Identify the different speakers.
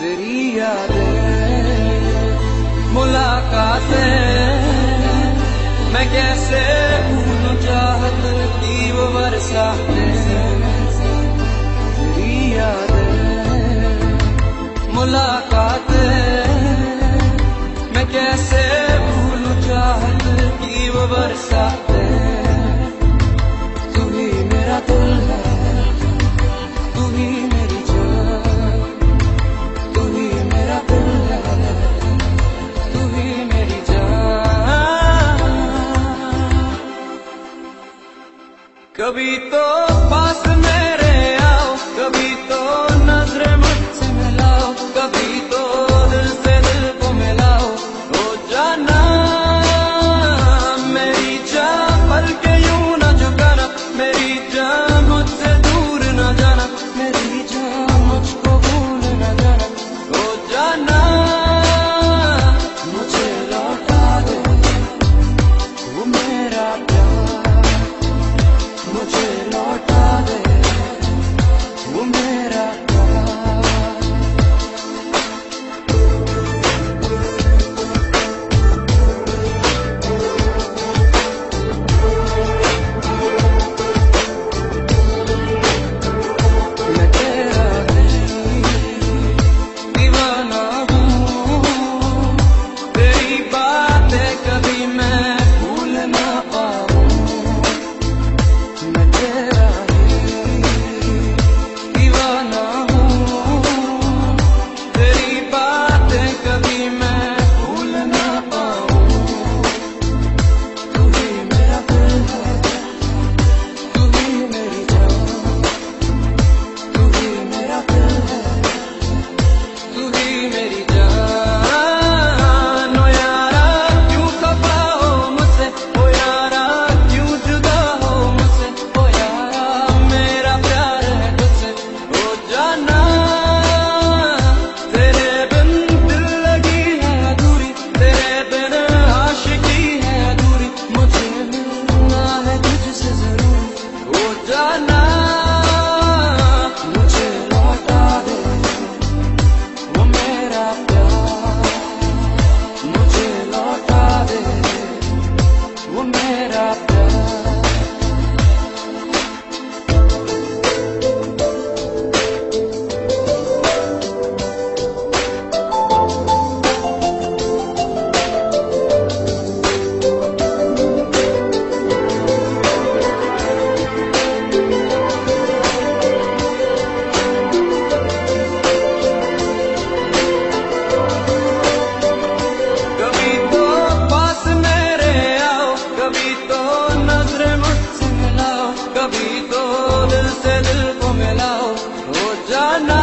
Speaker 1: तेरी यादें, मुलाकातें। मैं कैसे भूलूं चाहत की वो बरसातें तेरी यादें, मुलाकातें। मैं कैसे भूलूं चाहत की वो बरसातें। कभी तो terapia. नज़र मुझसे मिलाओ कभी तो दिल से दिल को मिलाओ। हो जाना